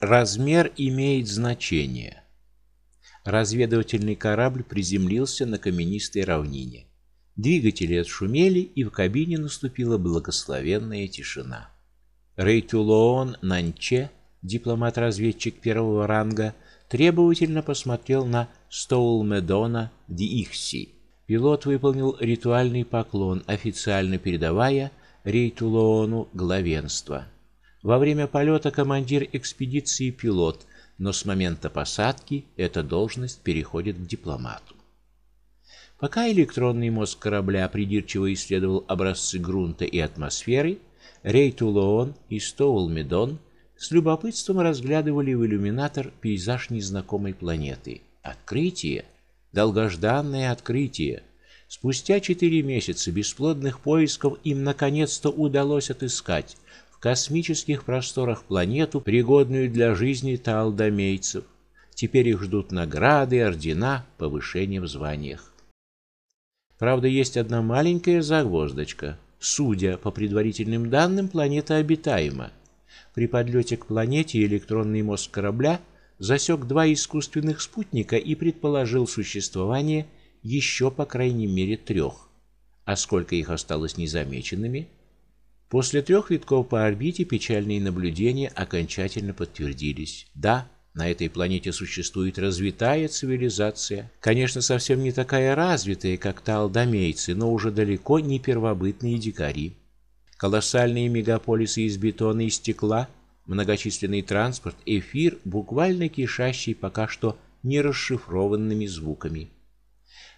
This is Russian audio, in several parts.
Размер имеет значение. Разведывательный корабль приземлился на каменистой равнине. Двигатели отшумели, и в кабине наступила благословенная тишина. Рейтулоон Нанче, дипломат-разведчик первого ранга, требовательно посмотрел на Стоулмедона Диихси. Пилот выполнил ритуальный поклон, официально передавая Рейтулоону главенство. Во время полета командир экспедиции пилот, но с момента посадки эта должность переходит к дипломату. Пока электронный мозг корабля придирчиво исследовал образцы грунта и атмосферы, Рейтулоон и Стоулмедон с любопытством разглядывали в иллюминатор пейзаж незнакомой планеты. Открытие, долгожданное открытие. Спустя четыре месяца бесплодных поисков им наконец-то удалось отыскать космических просторах планету, пригодную для жизни талдомейцев. Теперь их ждут награды, ордена, повышение в званиях. Правда, есть одна маленькая загвоздочка. Судя по предварительным данным, планета обитаема. При подлете к планете электронный мозг корабля засек два искусственных спутника и предположил существование еще по крайней мере трех. А сколько их осталось незамеченными? После трех витков по орбите печальные наблюдения окончательно подтвердились. Да, на этой планете существует развитая цивилизация, конечно, совсем не такая развитая, как талдомейцы, но уже далеко не первобытные дикари. Колоссальные мегаполисы из бетона и стекла, многочисленный транспорт, эфир, буквально кишащий пока что нерасшифрованными звуками.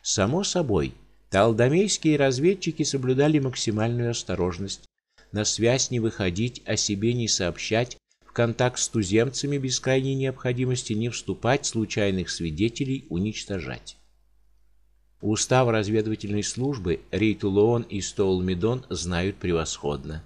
Само собой, талдомейские разведчики соблюдали максимальную осторожность на связь не выходить, о себе не сообщать, в контакт с туземцами без крайней необходимости не вступать, случайных свидетелей уничтожать. Устав разведывательной службы Рейтулоон и Стоулмедон знают превосходно.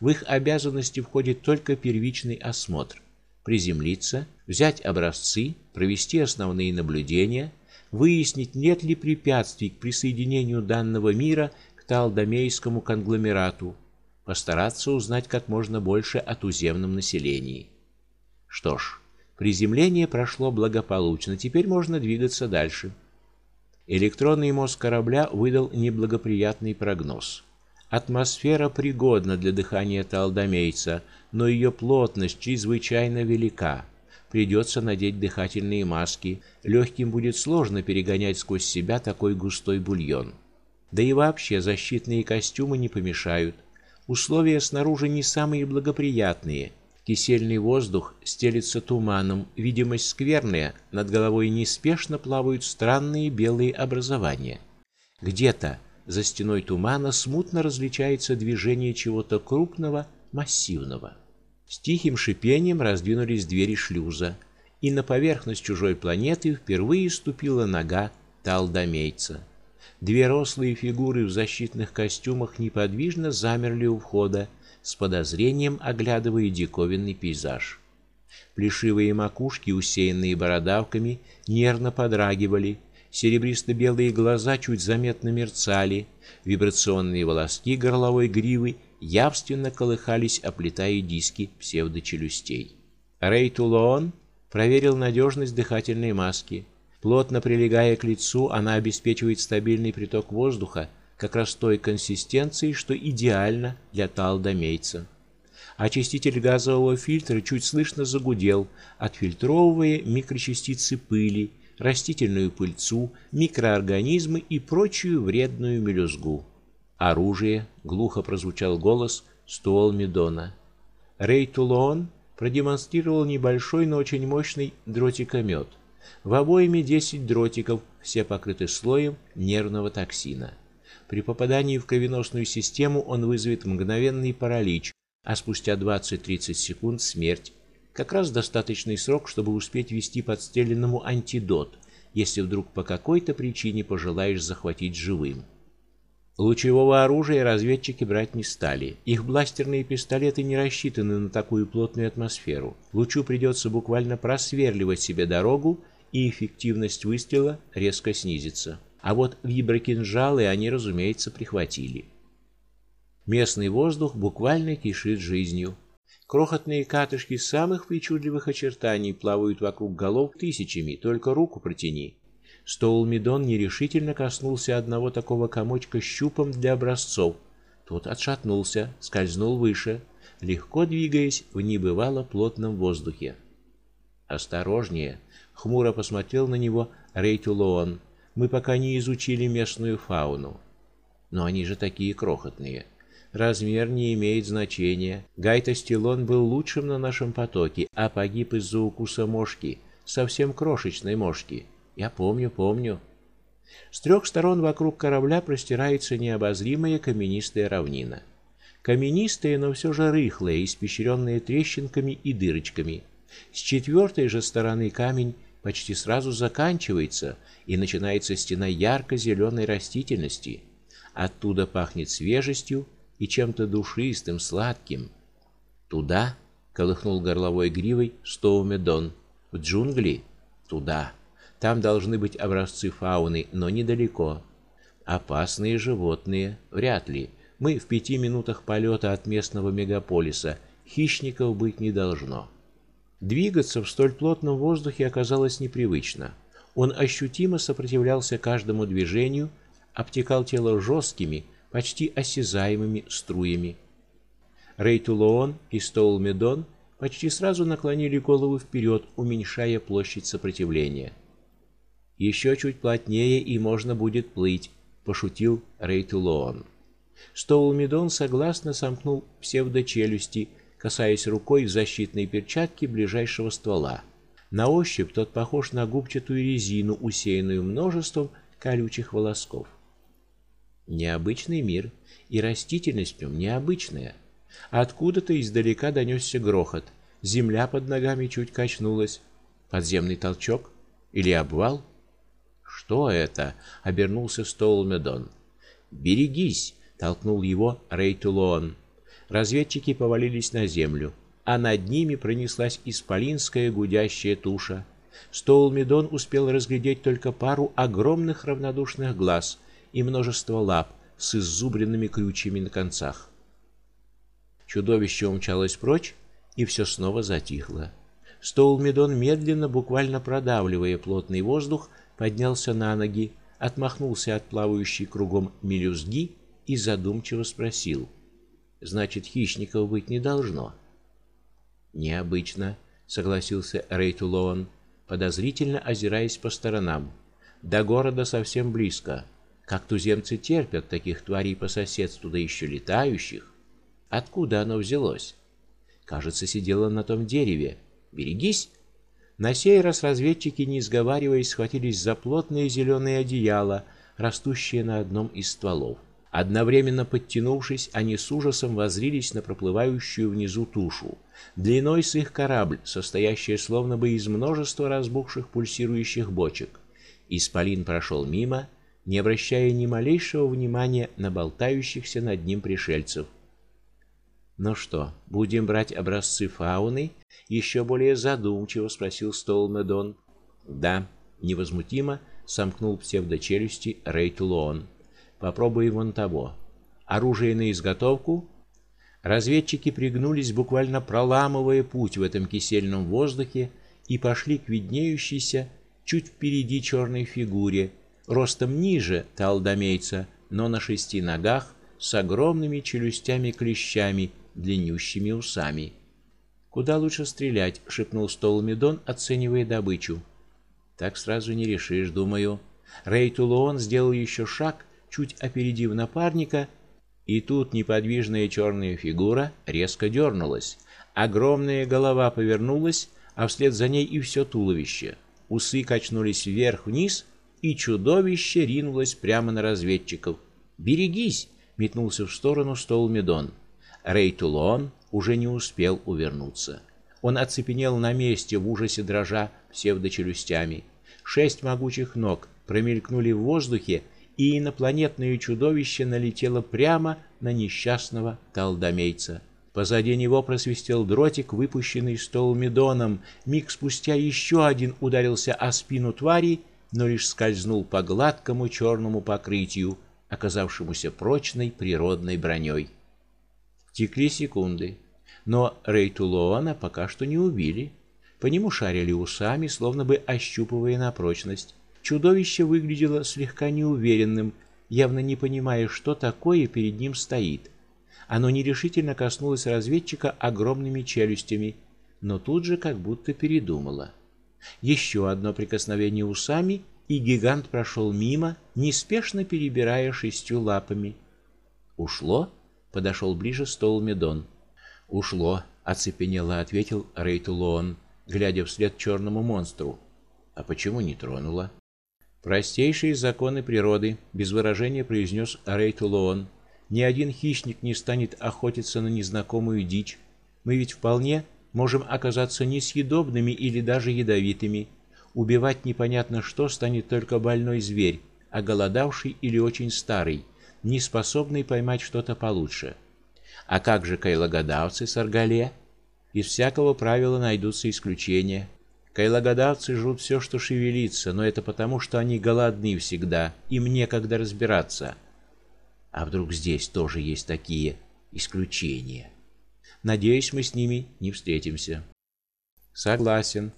В их обязанности входит только первичный осмотр: приземлиться, взять образцы, провести основные наблюдения, выяснить, нет ли препятствий к присоединению данного мира к Талдомейскому конгломерату, постараться узнать как можно больше о туземном населении. Что ж, приземление прошло благополучно, теперь можно двигаться дальше. Электронный мозг корабля выдал неблагоприятный прогноз. Атмосфера пригодна для дыхания талдомейца, но ее плотность чрезвычайно велика. Придется надеть дыхательные маски. Легким будет сложно перегонять сквозь себя такой густой бульон. Да и вообще защитные костюмы не помешают. Условия снаружи не самые благоприятные. Кисельный воздух стелится туманом, видимость скверная, над головой неспешно плавают странные белые образования. Где-то за стеной тумана смутно различается движение чего-то крупного, массивного. С тихим шипением раздвинулись двери шлюза, и на поверхность чужой планеты впервые ступила нога талдомейца. Две рослые фигуры в защитных костюмах неподвижно замерли у входа, с подозрением оглядывая диковинный пейзаж. Плешивые макушки, усеянные бородавками, нервно подрагивали, серебристо-белые глаза чуть заметно мерцали, вибрационные волоски горловой гривы явственно колыхались, оплетая диски псевдочелюстей. Рейтулон проверил надежность дыхательной маски. Плотно прилегая к лицу, она обеспечивает стабильный приток воздуха, как раз той консистенции, что идеально для талдомейца. Очиститель газового фильтра чуть слышно загудел, отфильтровывая микрочастицы пыли, растительную пыльцу, микроорганизмы и прочую вредную мелюзгу. Оружие, глухо прозвучал голос ствол Медона. Рейтулон продемонстрировал небольшой, но очень мощный дротикомет. В обойме 10 дротиков, все покрыты слоем нервного токсина. При попадании в кровеносную систему он вызовет мгновенный паралич, а спустя 20-30 секунд смерть. Как раз достаточный срок, чтобы успеть ввести подстреленному антидот, если вдруг по какой-то причине пожелаешь захватить живым. Лучевого оружия разведчики брать не стали. Их бластерные пистолеты не рассчитаны на такую плотную атмосферу. Лучу придется буквально просверливать себе дорогу и эффективность выстрела резко снизится. А вот виброкинжалы они, разумеется, прихватили. Местный воздух буквально кишит жизнью. Крохотные катышки самых причудливых очертаний плавают вокруг голов тысячами, только руку протяни. Стоул-Медон нерешительно коснулся одного такого комочка щупом для образцов. Тот отшатнулся, скользнул выше, легко двигаясь в небывало плотном воздухе. Осторожнее, хмуро посмотрел на него Рейтулоон. Мы пока не изучили местную фауну. Но они же такие крохотные. Размер не имеет значения. Гайтостилон был лучшим на нашем потоке, а погиб из-за укуса мошки, совсем крошечной мошки. Я помню, помню. С трех сторон вокруг корабля простирается необозримая каменистая равнина. Каменистая, но все же рыхлая, испещренная трещинками и дырочками. С четвертой же стороны камень почти сразу заканчивается, и начинается стена ярко зеленой растительности. Оттуда пахнет свежестью и чем-то душистым, сладким. Туда, колыхнул горловой гривой Стоумедон. В джунгли? Туда. Там должны быть образцы фауны, но недалеко. Опасные животные вряд ли. Мы в пяти минутах полета от местного мегаполиса. Хищников быть не должно. Двигаться в столь плотном воздухе оказалось непривычно. Он ощутимо сопротивлялся каждому движению, обтекал тело жесткими, почти осязаемыми струями. Рейтулоон и Стоулмедон почти сразу наклонили голову вперед, уменьшая площадь сопротивления. «Еще чуть плотнее и можно будет плыть, пошутил Рейтулоон. Стоулмедон согласно сомкнул псевдочелюсти, касаясь рукой в защитной перчатке ближайшего ствола. На ощупь тот похож на губчатую резину, усеянную множеством колючих волосков. Необычный мир, и растительность в нем необычная. Откуда-то издалека донесся грохот. Земля под ногами чуть качнулась. Подземный толчок или обвал? Что это? обернулся Стоулмедон. Берегись, толкнул его Рейтулон. Разведчики повалились на землю, а над ними пронеслась исполинская гудящая туша. Стоулмедон успел разглядеть только пару огромных равнодушных глаз и множество лап с иззубренными крючьями на концах. Чудовище умчалось прочь, и все снова затихло. Стоулмедон медленно, буквально продавливая плотный воздух, поднялся на ноги, отмахнулся от плавающей кругом мелюзги и задумчиво спросил: "Значит, хищников быть не должно?" "Необычно", согласился Рейтулоан, подозрительно озираясь по сторонам. "До города совсем близко. Как туземцы терпят таких тварей по соседству, да еще летающих? Откуда оно взялось? Кажется, сидело на том дереве. Берегись. На сей раз разведчики, не сговариваясь, схватились за плотные зеленые одеяла, растущие на одном из стволов. Одновременно подтянувшись, они с ужасом воззрились на проплывающую внизу тушу. Длиной с их корабль, состоящая словно бы из множества разбухших пульсирующих бочек. Исполин прошел мимо, не обращая ни малейшего внимания на болтающихся над ним пришельцев. "Ну что, будем брать образцы фауны?" еще более задумчиво спросил Столмедон. "Да", невозмутимо сомкнул псевдочелюсти Рейтлон. "Попробуй вон того. Оружие на изготовку?" Разведчики пригнулись, буквально проламывая путь в этом кисельном воздухе, и пошли к виднеющейся чуть впереди черной фигуре, ростом ниже талдомейца, но на шести ногах, с огромными челюстями-клещами, длиннющими усами. Куда лучше стрелять, шепнул Столмедон, оценивая добычу. Так сразу не решишь, думаю. Рейтулон сделал еще шаг, чуть опередив напарника, и тут неподвижная черная фигура резко дернулась. Огромная голова повернулась, а вслед за ней и все туловище. Усы качнулись вверх-вниз, и чудовище ринулось прямо на разведчиков. "Берегись!" метнулся в сторону Столмедон. Рейтулон уже не успел увернуться. Он оцепенел на месте в ужасе дрожа псевдочелюстями. Шесть могучих ног промелькнули в воздухе, и инопланетное чудовище налетело прямо на несчастного талдомейца. Позади него просвистел дротик, выпущенный Столмедоном. Миг спустя еще один ударился о спину твари но лишь скользнул по гладкому черному покрытию, оказавшемуся прочной природной броней. Текли секунды. Но Рейтулоана пока что не убили. По нему шарили усами, словно бы ощупывая на прочность. Чудовище выглядело слегка неуверенным, явно не понимая, что такое перед ним стоит. Оно нерешительно коснулось разведчика огромными челюстями, но тут же как будто передумало. Еще одно прикосновение усами, и гигант прошел мимо, неспешно перебирая шестью лапами. Ушло? Подошел ближе стол Медон. Ушло, оцепенело ответил Рейтулон, глядя вслед черному монстру. А почему не тронуло? Простейшие законы природы, без выражения произнес Рейтулон. Ни один хищник не станет охотиться на незнакомую дичь. Мы ведь вполне можем оказаться несъедобными или даже ядовитыми. Убивать непонятно что станет только больной зверь, оголодавший или очень старый, не способный поймать что-то получше. А как же кайлагодавцы с Аргале? Из всякого правила найдутся исключения. Кайлагодавцы жрут все, что шевелится, но это потому, что они голодны всегда, им некогда разбираться. А вдруг здесь тоже есть такие исключения? Надеюсь, мы с ними не встретимся. Согласен.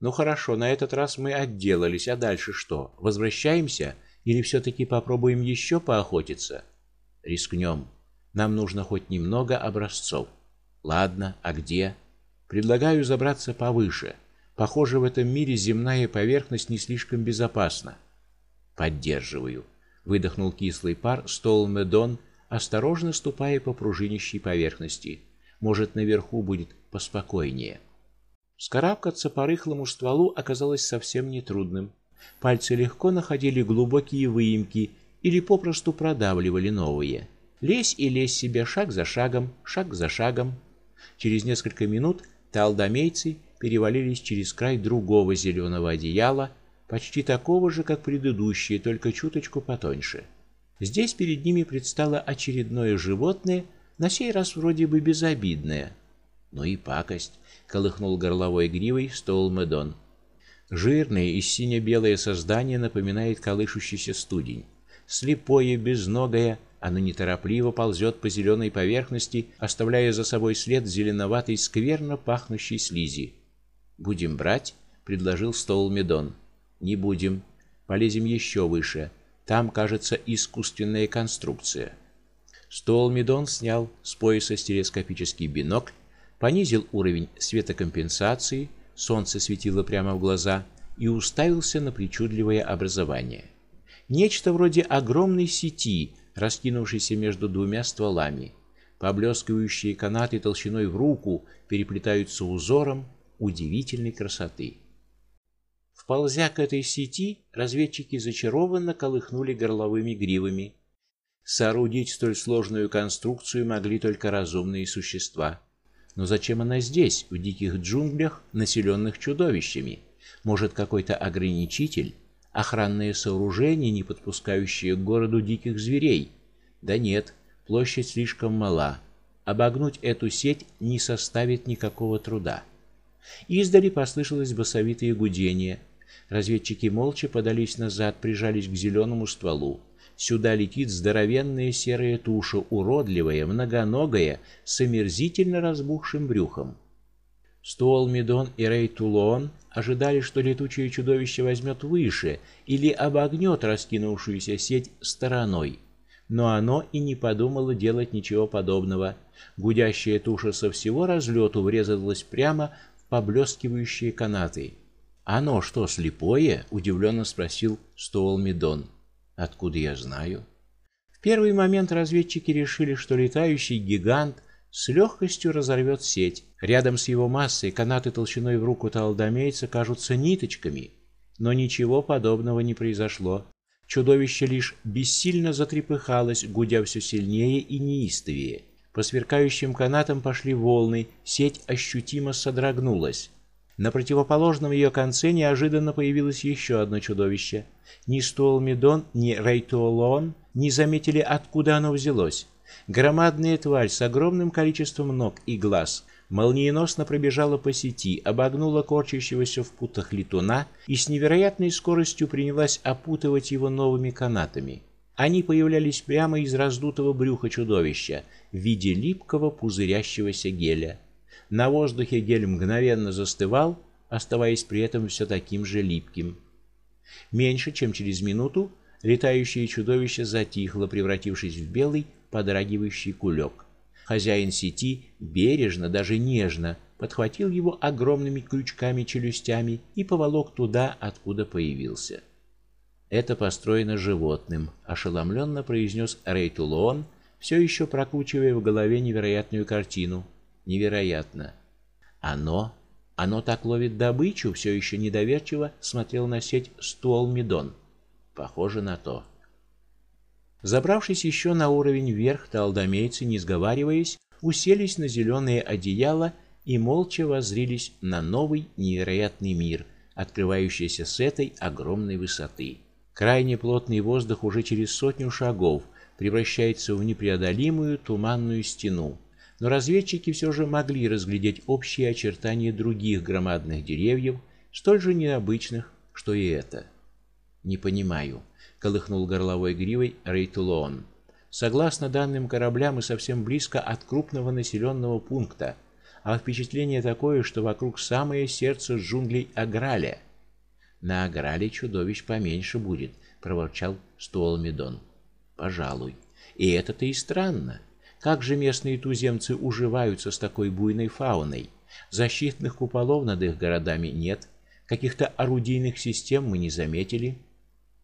Ну хорошо, на этот раз мы отделались, а дальше что? Возвращаемся или все таки попробуем еще поохотиться? Рискнем. Нам нужно хоть немного образцов. Ладно, а где? Предлагаю забраться повыше. Похоже, в этом мире земная поверхность не слишком безопасна. Поддерживаю, выдохнул кислый пар Стол Медон, осторожно ступая по пружинящей поверхности. Может, наверху будет поспокойнее. Скарабкаться по рыхлому стволу оказалось совсем нетрудным. Пальцы легко находили глубокие выемки или попросту продавливали новые. Лезь и лезь себе шаг за шагом, шаг за шагом. Через несколько минут талдомейцы перевалились через край другого зеленого одеяла, почти такого же, как предыдущее, только чуточку потоньше. Здесь перед ними предстало очередное животное, на сей раз вроде бы безобидное. Ну и пакость, колыхнул горловой гривой стол Медон. Жирное и сине-белое создание напоминает колышущийся студень. Слепое, безногое, оно неторопливо ползет по зеленой поверхности, оставляя за собой след зеленоватой скверно пахнущей слизи. Будем брать, предложил стол Медон. Не будем. Полезем еще выше. Там, кажется, искусственная конструкция. Стол Медон снял с пояса стереоскопический бинокль, понизил уровень светокомпенсации, солнце светило прямо в глаза, и уставился на причудливое образование. Нечто вроде огромной сети, раскинувшейся между двумя стволами. Поблескивающие канаты толщиной в руку переплетаются узором удивительной красоты. Вползя к этой сети, разведчики зачарованно колыхнули горловыми гривами. Соорудить столь сложную конструкцию могли только разумные существа. Но зачем она здесь, в диких джунглях, населенных чудовищами? Может, какой-то ограничитель, охранное сооружение, не подпускающее к городу диких зверей? Да нет, площадь слишком мала. Обогнуть эту сеть не составит никакого труда. Издали послышалось басовитое гудение. Разведчики молча подались назад, прижались к зеленому стволу. Сюда летит здоровенная серая туша, уродливая, многоногая, с омерзительно разбухшим брюхом. Стол Медон и Рейтулон ожидали, что летучее чудовище возьмет выше или обогнет раскинувшуюся сеть стороной. Но оно и не подумало делать ничего подобного. Гудящая туша со всего разлету врезалась прямо поблескивающие канаты. "Оно что, слепое?" удивленно спросил Стол Медон. Откуда я знаю? В первый момент разведчики решили, что летающий гигант с легкостью разорвет сеть. Рядом с его массой канаты толщиной в руку талдомейца кажутся ниточками, но ничего подобного не произошло. Чудовище лишь бессильно затрепыхалось, гудя все сильнее и неистовее. По сверкающим канатам пошли волны, сеть ощутимо содрогнулась. На противоположном ее конце неожиданно появилось еще одно чудовище. Ни Столмидон, ни Рейтуолон не заметили, откуда оно взялось. Громадная тварь с огромным количеством ног и глаз молниеносно пробежала по сети, обогнула корчащегося в путах летуна и с невероятной скоростью принялась опутывать его новыми канатами. Они появлялись прямо из раздутого брюха чудовища в виде липкого пузырящегося геля. На воздухе гель мгновенно застывал, оставаясь при этом все таким же липким. Меньше чем через минуту летающее чудовище затихло, превратившись в белый подрагивающий кулек. Хозяин сети бережно, даже нежно подхватил его огромными крючками-челюстями и поволок туда, откуда появился. Это построено животным, ошеломленно произнес Рейтулон, все еще прокручивая в голове невероятную картину. Невероятно. Оно, оно так ловит добычу, все еще недоверчиво смотрел на сеть Стуол Медон. Похоже на то. Забравшись еще на уровень вверх, талдомейцы, не сговариваясь, уселись на зеленые одеяла и молча воззрились на новый невероятный мир, открывающийся с этой огромной высоты. Крайне плотный воздух уже через сотню шагов превращается в непреодолимую туманную стену. Но разведчики все же могли разглядеть общие очертания других громадных деревьев, столь же необычных, что и это. Не понимаю, колыхнул горловой гривой Рейтулон. Согласно данным корабля, мы совсем близко от крупного населенного пункта, а впечатление такое, что вокруг самое сердце джунглей Аграля. На Аграле чудовищ поменьше будет, проворчал Столмидон. Пожалуй. И это-то и странно. Как же местные туземцы уживаются с такой буйной фауной? Защитных куполов над их городами нет, каких-то орудийных систем мы не заметили.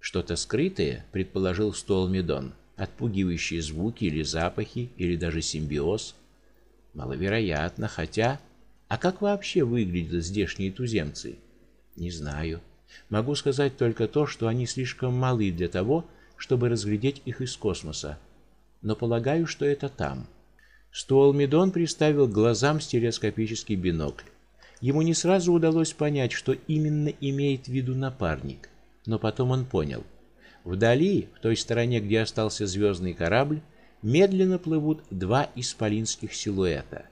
Что-то скрытое, предположил Столмидон. Отпугивающие звуки или запахи, или даже симбиоз. Маловероятно, хотя а как вообще выглядят здешние туземцы? Не знаю. Могу сказать только то, что они слишком малы для того, чтобы разглядеть их из космоса. Но полагаю, что это там. Стуолмидон приставил к глазам стереоскопический бинокль. Ему не сразу удалось понять, что именно имеет в виду напарник, но потом он понял. Вдали, в той стороне, где остался звездный корабль, медленно плывут два исполинских силуэта.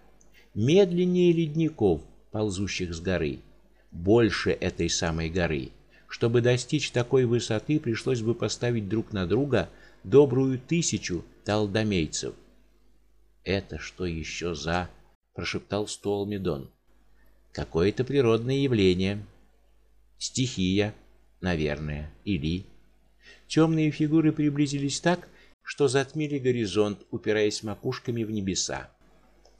Медленнее ледников, ползущих с горы больше этой самой горы. Чтобы достичь такой высоты, пришлось бы поставить друг на друга добрую тысячу талдомейцев. Это что еще за, прошептал Столмидон. Какое-то природное явление. Стихия, наверное, или Темные фигуры приблизились так, что затмили горизонт, упираясь макушками в небеса.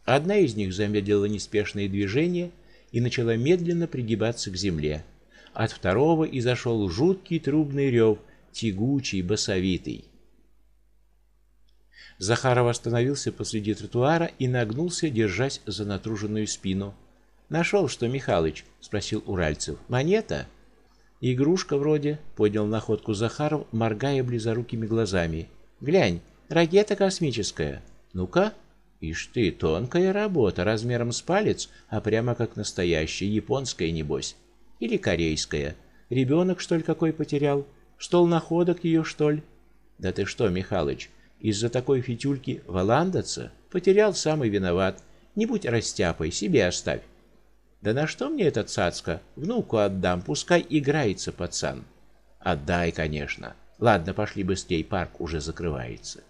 Одна из них замедлила неспешные движения и начала медленно пригибаться к земле. От второго изошел жуткий трубный рев, тягучий, басовитый. Захаров остановился посреди тротуара и нагнулся, держась за натруженную спину. «Нашел, что, Михалыч?» — спросил Уральцев. «Монета?» «Игрушка вроде», — поднял находку Захаров, моргая близорукими глазами. «Глянь, ракета космическая. Ну-ка». Ишь ты, тонкая работа, размером с палец, а прямо как настоящая, японская небось. Или корейская. Ребенок, что ли, какой потерял? Стол находок ее, что ли? Да ты что, Михалыч, из-за такой фитюльки валандаться? Потерял, самый виноват. Не будь растяпой, себе оставь. Да на что мне этот цацка? Внуку отдам, пускай играется пацан. Отдай, конечно. Ладно, пошли быстрей, парк уже закрывается.